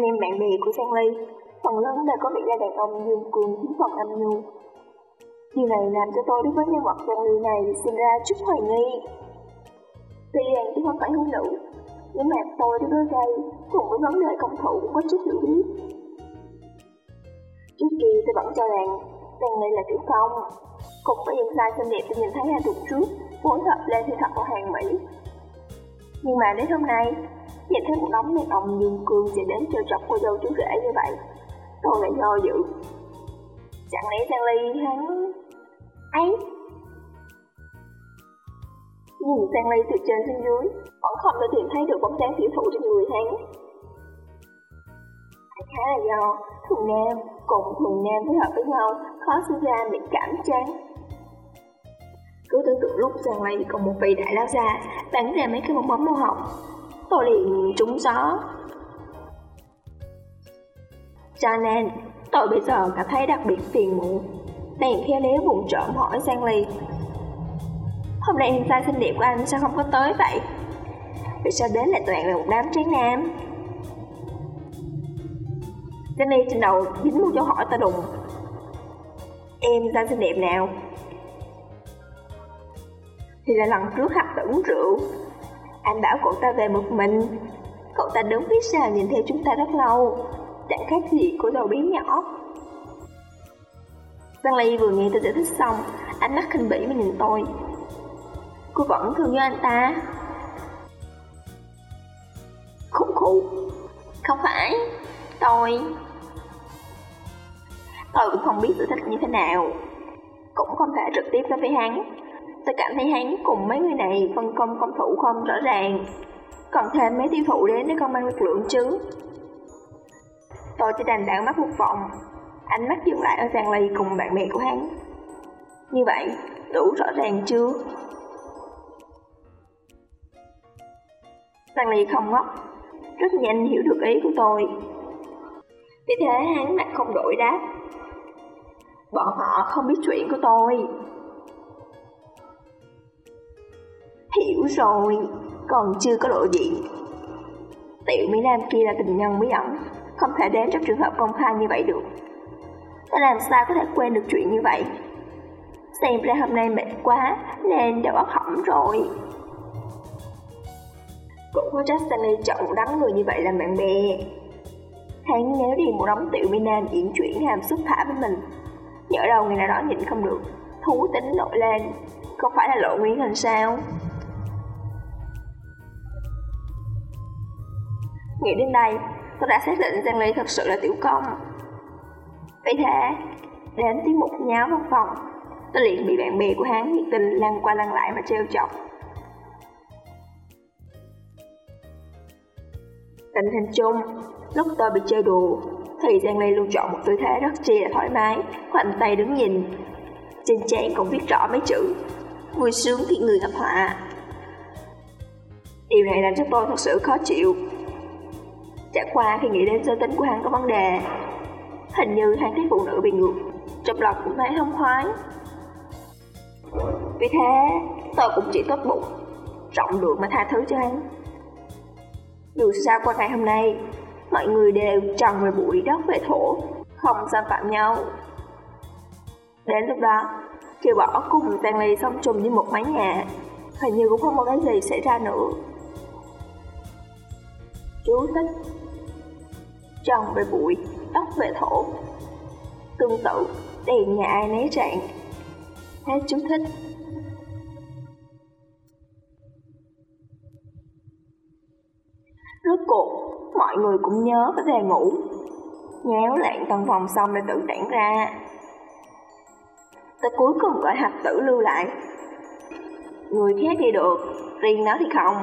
Anh em bạn bè của Giang Ly phần lớn đều có vẻ là đàn ông dương cường chính phần âm nhu. Điều này làm cho tôi đối với nhân vật Giang Ly này sinh ra chút hoài nghi. Tuy rằng tôi không phải hướng nữ, nhưng mà tôi đối với đây cùng với vấn đề công thủ cũng có chút hiểu biết. Trước kia tôi vẫn cho rằng Giang Ly là tiểu công, cùng với những sai xinh đẹp tôi nhìn thấy hai tuần trước phối hợp lên thì thật của hàng Mỹ. Nhưng mà đến hôm nay, nhìn thấy một đống đàn ông dương cương sẽ đến trêu chọc cô dâu chú rể như vậy, tôi lại do dự. Chẳng lẽ Giang Ly hắn... ấy Nhìn Giang Ly từ trên xuống dưới, vẫn không thể tìm thấy được bóng dáng tiểu thụ trên người hắn. Khá là do thường nam cùng thường nam phối hợp với nhau khó sinh ra bị cảm chán. Cứ tưởng tượng lúc Giang Ly còn một vị đại lao ra bắn ra mấy cái bóng bóng màu hồng, tôi liền trúng gió. Cho nên, tôi bây giờ cảm thấy đặc biệt phiền muộn. Bèn khéo léo vụng trộm hỏi Giang Ly Hôm nay em sai xinh đẹp của anh sao không có tới vậy? Vì sao đến lại toàn là một đám tráng nam? Jenny trên đầu dính một dấu hỏi ta đùng Em ra xinh đẹp nào? Thì là lần trước hạt tử uống rượu anh bảo cậu ta về một mình. Cậu ta đứng phía sau nhìn theo chúng ta rất lâu. Chẳng khác gì của đầu biến nhỏ. Văn Ly vừa nghe tôi giải thích xong, Ánh mắt khinh bỉ mà nhìn tôi. Cô vẫn thương như anh ta. Khủ khủ Không phải, Tôi. Tôi cũng không biết giải thích như thế nào. Cũng không thể trực tiếp nói với hắn. Tôi cảm thấy hắn cùng mấy người này phân công công thủ không? Rõ ràng. Còn thêm mấy tiêu thụ đến để con mang lực lượng chứ. Tôi chỉ đành đảo mắt một vòng. Ánh mắt dừng lại ở Giang Ly cùng bạn bè của hắn. Như vậy, đủ rõ ràng chưa? Giang Ly không ngốc. Rất nhanh hiểu được ý của tôi. Vì thế hắn mặt không đổi đáp. Bọn họ không biết chuyện của tôi. Hiểu rồi, còn chưa có lộ diện. Tiểu Mỹ Nam kia là tình nhân bí ẩn Không thể đến trong trường hợp công khai như vậy được. Ta làm sao có thể quên được chuyện như vậy? Xem ra hôm nay mệt quá Nên đầu óc hỏng rồi. Cũng có trách Stanley chọn đắng đám người như vậy làm bạn bè Hắn nếu đi một đống tiểu Mỹ Nam diễn chuyển hàm xúc thả với mình Nhỡ đâu ngày nào đó nhịn không được Thú tính nổi lên Không phải là lộ nguyên hình sao? Nghĩ đến đây Tôi đã xác định Giang Ly thật sự là tiểu công Vì thế Đến tiếng mục nháo văn phòng Tôi liền bị bạn bè của hắn nhiệt tình lăn qua lăn lại mà trêu chọc Tình hình chung Lúc tôi bị chơi đùa thì Giang Ly luôn chọn một tư thế rất chi là thoải mái, khoanh tay đứng nhìn. Trên trán còn viết rõ mấy chữ, vui sướng khi người gặp họa. Điều này làm cho tôi thật sự khó chịu. Chả qua khi nghĩ đến giới tính của hắn có vấn đề, hình như hắn thấy phụ nữ bị ngược, trong lòng cũng thấy không khoái. Vì thế, tôi cũng chỉ tốt bụng, rộng lượng mà tha thứ cho hắn. Dù sao qua ngày hôm nay, mọi người đều trần về bụi đất về thổ, không xâm phạm nhau. Đến lúc đó, Kiều Bỏ cùng Tàn Ly xong chung như một mái nhà, hình như cũng không có cái gì xảy ra nữa. Chú thích Trồng về bụi, đất về thổ Tương tự, đèn nhà ai nấy trạng Hết chú thích Rốt cuộc, mọi người cũng nhớ về ngủ. Nhéo lạng tầng phòng xong để tự tản ra. Tới cuối cùng gọi hạt tử lưu lại. Người khác đi được, riêng nó thì không.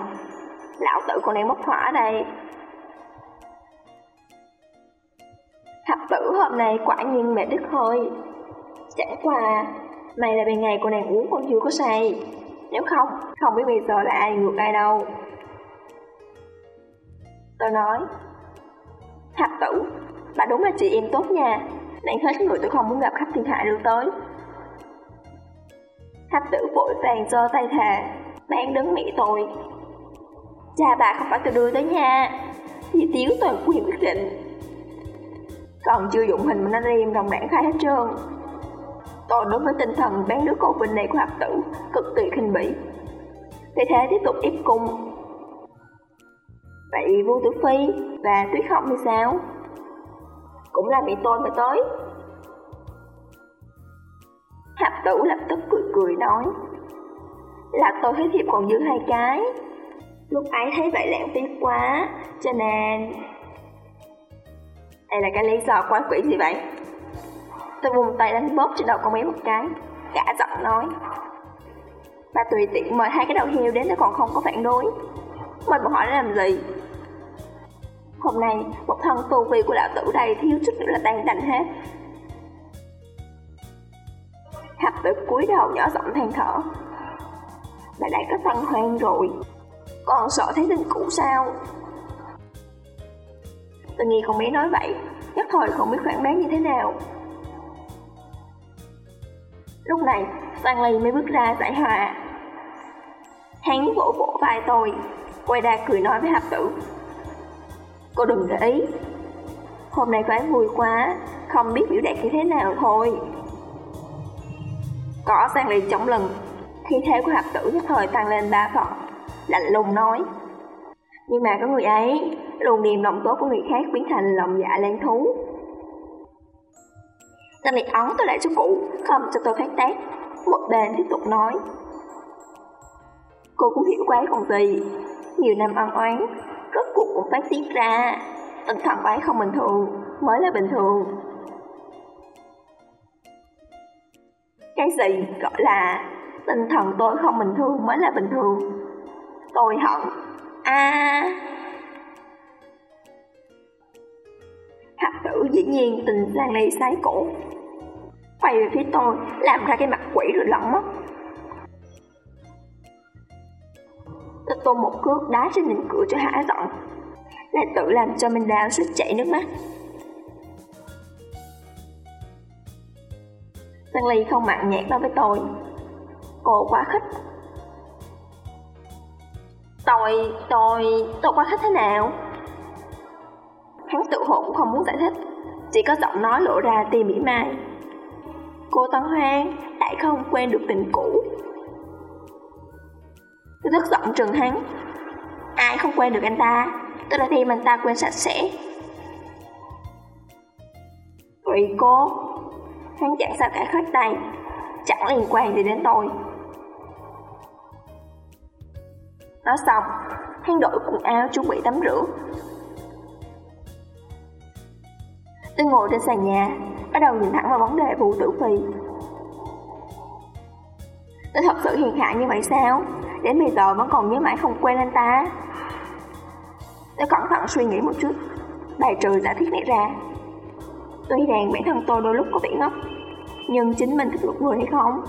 Lão tử còn đang mất hỏa đây. Thập tử hôm nay quả nhiên mệt đứt hơi. Chẳng qua, may là bên ngày cô nàng uống còn chưa có say. Nếu không, không biết bây giờ là ai ngược ai đâu. Tôi nói Thập tử, bà đúng là chị em tốt nha Nàng hết người tôi không muốn gặp khách thiên hạ đưa tới Thập tử vội vàng cho tay thề, bán đứng mẹ tôi. Cha bà không phải tôi đưa tới nha, Vì tiếng toàn quyền quyết định. Còn chưa dụng hình mà nó riêng đồng đảng khai hết trơn. Tôi đối với tinh thần bán đứa con vinh này của hạt tử, cực kỳ khinh bỉ. thế thế tiếp tục ép cung. Vậy Vu Tử Phi và Tuyết Không thì sao? Cũng là mẹ tôi mà tới. Hạp tử lập tức cười cười nói, Là tôi thấy thiệp còn giữ hai cái Lúc ấy thấy vậy lãng phí quá, Cho nên đây là cái lý do quá quỷ gì vậy? Tôi vùng tay đánh bóp trên đầu con bé một cái Cả giọng nói. Bà tùy tiện mời hai cái đầu heo đến nó còn không có phản đối. Mời bọn họ để làm gì? Hôm nay, một thân tu vi của đạo tử đây thiếu chút nữa là tan đành hết. Hạp tử cúi đầu nhỏ giọng than thở. Bà đã có tăng hoang rồi. Còn sợ thấy tình cũ sao? Tôi nghe con bé nói vậy, Nhất thời không biết phản bác như thế nào. Lúc này Stanley mới bước ra giải hòa. Hắn vỗ vỗ vai tôi, Quay ra cười nói với hạp tử. Cô đừng để ý. Hôm nay quán vui quá, Không biết biểu đạt như thế nào thôi. Có sang ly chống lưng. Khi thế của hạp tử nhất thời tăng lên ba phần, Lạnh lùng nói. Nhưng mà có người ấy Luôn niềm lòng tốt của người khác biến thành lòng dạ lan thú. Tâm liệt ấn tôi lại cho cụ, Không cho tôi phát tác. Một bên tiếp tục nói. Cô cũng hiểu quá còn gì. Nhiều năm ân oán, Rốt cuộc cũng phát tiết ra. Tinh thần ấy không bình thường, Mới là bình thường. Cái gì gọi là tinh thần tôi không bình thường mới là bình thường. Tôi hận. A à. Dĩ nhiên tình lang này sái cổ. Quay về phía tôi Làm ra cái mặt quỷ rồi lỏng mất. Tôi tôn một cước đá trên nền cửa cho hả giận Lại tự làm cho mình đào sức chảy nước mắt. Giang Ly không mặn nhạt đối với tôi. Cô quá khích. Tôi, tôi, tôi quá khích thế nào? Hắn tự hộ cũng không muốn giải thích. Chỉ có giọng nói lộ ra tia mỉa mai. Cô Tân Hoang lại không quen được tình cũ. Tôi rất giọng trừng hắn. Ai không quen được anh ta? Tôi đã tìm anh ta quên sạch sẽ. Tùy cô, Hắn chẳng sao cả khách tay. Chẳng liên quan gì đến tôi. Nói xong, Hắn đổi quần áo chuẩn bị tắm rửa. Tôi ngồi trên sàn nhà, Bắt đầu nhìn thẳng vào vấn đề vụ tử phi Tôi thật sự hiền hạ như vậy sao? Đến bây giờ vẫn còn nhớ mãi không quên anh ta. Tôi cẩn thận suy nghĩ một chút, Bài trừ giả thiết này ra. Tuy rằng bản thân tôi đôi lúc có vẻ ngốc, Nhưng chính mình thích một người hay không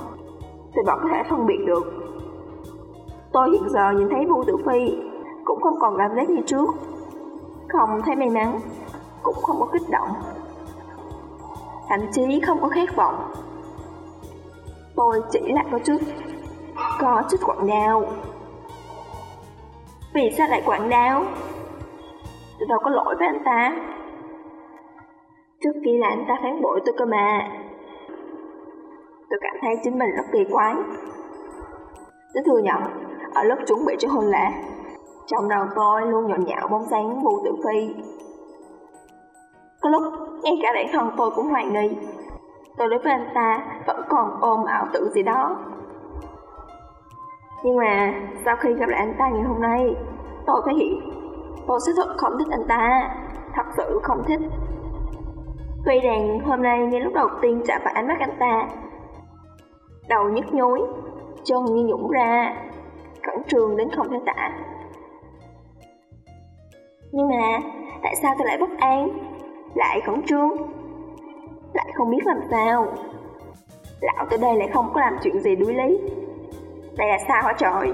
Thì vẫn có thể phân biệt được. Tôi hiện giờ nhìn thấy Vu Tử Phi Cũng không còn cảm giác như trước. Không thấy may mắn, Cũng không có kích động. Thậm chí không có khát vọng. Tôi chỉ là có chút Có chút quảng đau. Vì sao lại quảng đau? Tôi đâu có lỗi với anh ta. Trước kia là anh ta phán bội tôi cơ mà. Tôi cảm thấy chính mình rất kỳ quái. Tôi thừa nhận, Ở lúc chuẩn bị cho hôn lễ, Trong đầu tôi luôn nhộn nhạo bóng dáng vu Tử Phi. Có lúc ngay cả bản thân tôi cũng hoài nghi. Tôi đối với anh ta vẫn còn ôm ảo tưởng gì đó. Nhưng mà sau khi gặp lại anh ta ngày hôm nay Tôi phát hiện tôi sẽ thật không thích anh ta. Thật sự không thích. Tuy rằng hôm nay ngay lúc đầu tiên chạm vào ánh mắt anh ta Đầu nhức nhối, chân như nhũng ra, cẩn trường đến không thể tả. Nhưng mà, tại sao tôi lại bất an, lại khẩn trương, lại không biết làm sao Lão tới đây lại không có làm chuyện gì đuối lý Đây là sao hả trời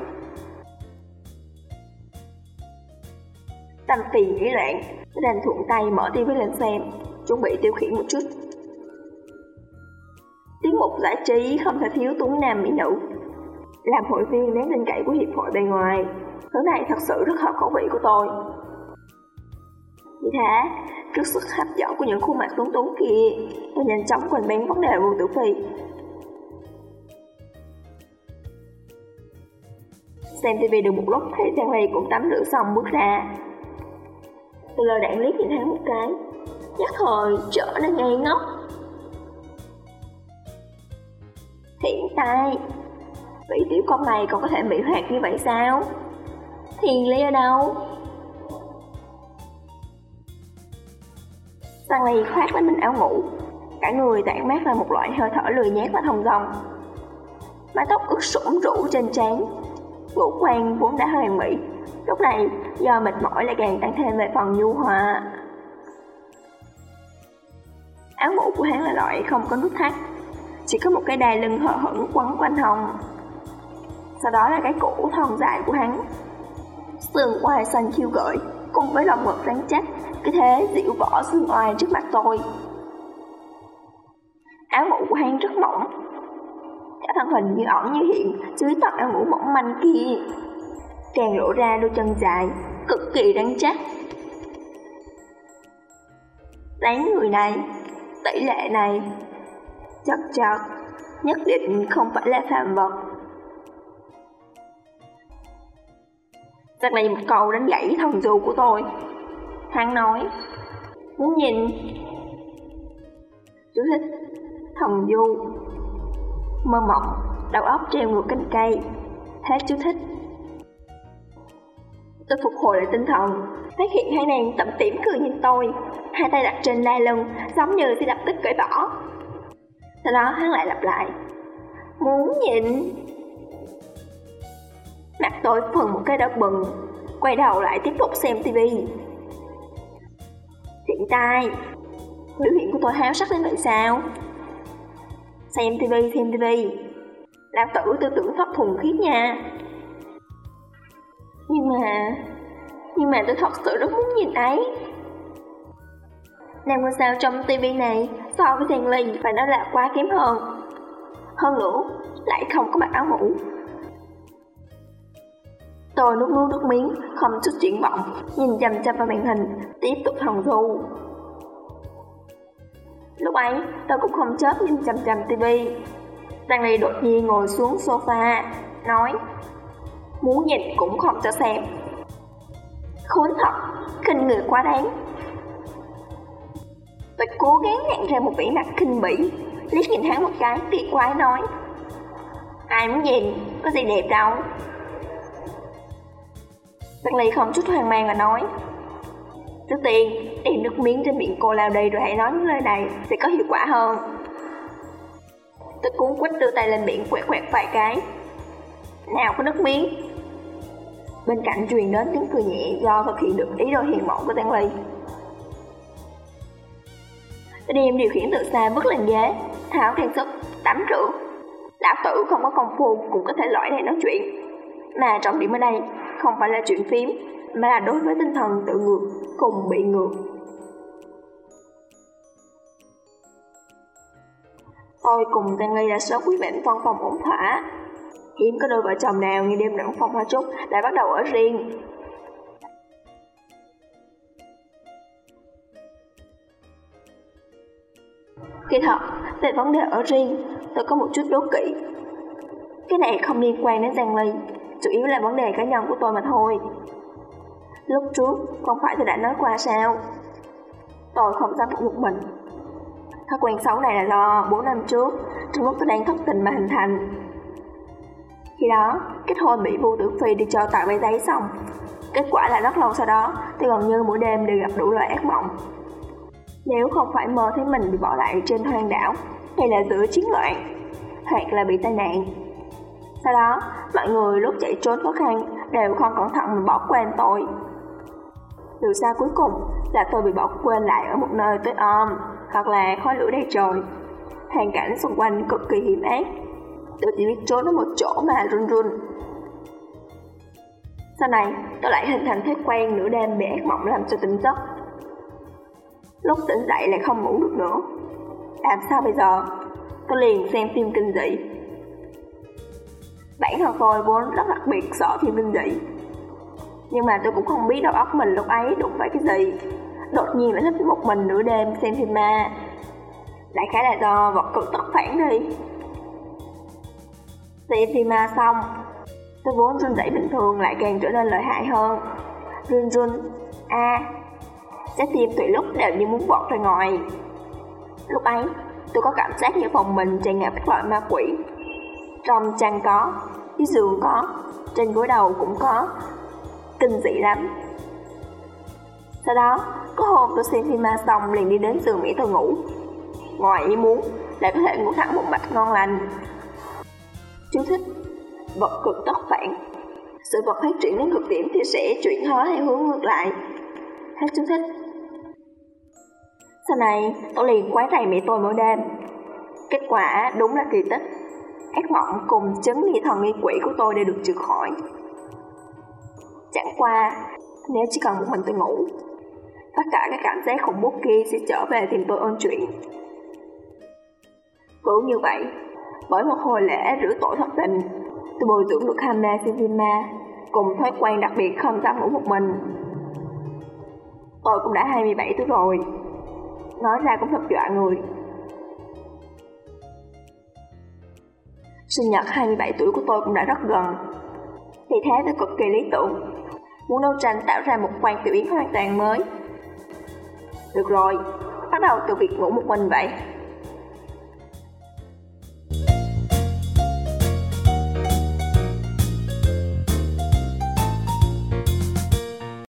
Tâm tiền nghĩ loạn Đành thuận tay mở tivi lên xem chuẩn bị tiêu khiển một chút. Tiết mục giải trí không thể thiếu tuấn nam mỹ nữ, làm hội viên đáng tin cậy của hiệp hội bên ngoài. Thứ này thật sự rất hợp khẩu vị của tôi. Vì thế, trước sức hấp dẫn của những khuôn mặt tuấn tú kia, tôi nhanh chóng quên bén vấn đề Vương Tử Phi. Xem TV được một lúc thấy Giang Ly cũng tắm rửa xong bước ra. từ lời đạn liếc nhìn hắn một cái, nhất thời trở nên ngây ngốc. Hiện tại, vị tiểu con này còn có thể bị hoạt như vậy sao? Thiền Ly ở đâu? Stanley khoác lên mình áo ngủ. Cả người tản mát ra một loại hơi thở lười nhát và thông dong. Mái tóc ướt sũng rũ trên trán. Ngũ quan vốn đã hoàn mỹ. Lúc này, do mệt mỏi lại càng tăng thêm về phần nhu hòa. Áo ngủ của hắn là loại không có nút thắt. Chỉ có một cái đai lưng hở hững quấn quanh hồng. Sau đó là cái cổ thon dài của hắn. Sườn quai xanh khiêu gợi, Cùng với lòng ngực rắn chắc. Cứ thế dịu võ xương oai trước mặt tôi. Áo ngủ của hắn rất mỏng. Cả thân hình như ẩn như hiện, Dưới tầng áo ngủ mỏng manh kia. Càng lộ ra đôi chân dài, Cực kỳ rắn chắc. Dáng người này tỷ lệ này, chật chật, nhất định không phải là phàm vật. Chắc này một câu đánh gãy thần du của tôi. Hắn nói. Muốn nhìn. Chú thích. Thần du. Mơ mộng. Đầu óc treo ngược cánh cây. Hết chú thích. Tôi phục hồi lại tinh thần. Phát hiện hai nàng tẩm tỉm cười nhìn tôi. Hai tay đặt trên đai lưng, Giống như sẽ lập tức cởi bỏ. Sau đó hắn lại lặp lại. Muốn nhìn. Mặt tôi phần một cái đau bừng. Quay đầu lại tiếp tục xem tivi. Hiện tay Biểu hiện của tôi háo sắc đến vậy sao? Xem tivi xem tivi Lão tử, tư tưởng thất thuần khiết nha. Nhưng mà Nhưng mà tôi thật sự rất muốn nhìn ấy. Nàng ngôi sao trong tivi này So với Giang Ly phải nói là quá kém hơn. Hơn nữa, Lại không có mặc áo ngủ Tôi nuốt nuốt nước miếng, không chút triển vọng, nhìn chăm chăm vào màn hình, tiếp tục hồng du. Lúc ấy, tôi cũng không chớp nhìn chăm chăm tivi. Stanley đột nhiên ngồi xuống sofa, nói Muốn nhìn cũng không cho xem. Khốn thật, kinh người quá đáng. Tôi cố gắng nhận ra một vẻ mặt kinh bỉ, liếc nhìn hắn một cái, kỳ quái nói Ai muốn nhìn, có gì đẹp đâu Bác Ly không chút hoang mang và nói. Trước tiên, đem nước miếng trên miệng cô lao đi rồi hãy nói những lời này sẽ có hiệu quả hơn. Tôi cuốn quýt đưa tay lên miệng quẹt quẹt vài cái. Nào có nước miếng. Bên cạnh truyền đến tiếng cười nhẹ do thực hiện được ý đồ hiền mộng của Tăng Ly Tôi đem điều khiển từ xa bước lên ghế Tháo trang sức, tắm rửa. Lão tử không có công phu cũng có thể lõi này nói chuyện. Mà trọng điểm ở đây không phải là chuyện phím, mà là đối với tinh thần tự ngược cùng bị ngược. Tôi cùng Giang Ly đã sớm quyết định phân phòng ổn thỏa. Hiếm có đôi vợ chồng nào như đêm rộng phòng hoa trúc lại bắt đầu ở riêng. kỳ thật, về vấn đề ở riêng, tôi có một chút đố kỵ. Cái này không liên quan đến Giang Ly, chủ yếu là vấn đề cá nhân của tôi mà thôi. Lúc trước, không phải tôi đã nói qua sao? Tôi không dám một mình. Thói quen xấu này là do 4 năm trước, trong lúc tôi đang thất tình mà hình thành. Khi đó, kết hôn bị Vu Tử Phi đi cho tặng vé giấy xong. Kết quả là rất lâu sau đó, tôi gần như mỗi đêm đều gặp đủ loại ác mộng. Nếu không phải mơ thấy mình bị bỏ lại trên hoang đảo, hay là giữa chiến loạn, hoặc là bị tai nạn, sau đó, mọi người lúc chạy trốn khó khăn đều không cẩn thận bỏ quên tôi. Từ xa cuối cùng là tôi bị bỏ quên lại ở một nơi tối om, hoặc là khói lửa đầy trời. Hoàn cảnh xung quanh cực kỳ hiểm ác. Tôi chỉ biết trốn ở một chỗ mà run run. Sau này, tôi lại hình thành thói quen nửa đêm bị ác mộng làm cho tỉnh giấc. Lúc tỉnh dậy lại không ngủ được nữa. Làm sao bây giờ? Tôi liền xem phim kinh dị Bản thân tôi vốn rất đặc biệt sợ phim kinh dị Nhưng mà tôi cũng không biết đầu óc mình lúc ấy đụng phải cái gì. Đột nhiên lại thích một mình nửa đêm xem phim ma. Đại khái là do vật cực tất phản đi. Xem phim ma xong Tôi vốn run rẩy bình thường lại càng trở nên lợi hại hơn. Run run. A à, Trái tim tùy lúc đều như muốn vọt ra ngoài. Lúc ấy tôi có cảm giác như phòng mình tràn ngập các loại ma quỷ. Trong chăn có, dưới giường có, trên gối đầu cũng có. Kinh dị lắm. Sau đó, có hôm tôi xem phim ma xong liền đi đến giường Mỹ tôi ngủ. Ngoài ý muốn, lại có thể ngủ thẳng một mạch ngon lành. Chú thích Vật cực tất phản. Sự vật phát triển đến cực điểm thì sẽ chuyển hóa theo hướng ngược lại. Hết chú thích. Sau này, tôi liền quái rầy mẹ tôi mỗi đêm. Kết quả đúng là kỳ tích. Ác mộng cùng chứng nghi thần nghi quỷ của tôi đều được trừ khỏi. Chẳng qua, nếu chỉ cần một mình tôi ngủ Tất cả các cảm giác khủng bố kia sẽ trở về tìm tôi ôn chuyện. Cũng như vậy, bởi một hồi lễ rửa tội thất tình Tôi bồi dưỡng được Hama mê phim ma Cùng thói quen đặc biệt không dám ngủ một mình. Tôi cũng đã 27 tuổi rồi Nói ra cũng thật dọa người. Sinh nhật 27 tuổi của tôi cũng đã rất gần. Vì thế tôi cực kỳ lý tưởng Muốn đấu tranh tạo ra một quan tiểu yến hoàn toàn mới. Được rồi, bắt đầu từ việc ngủ một mình vậy.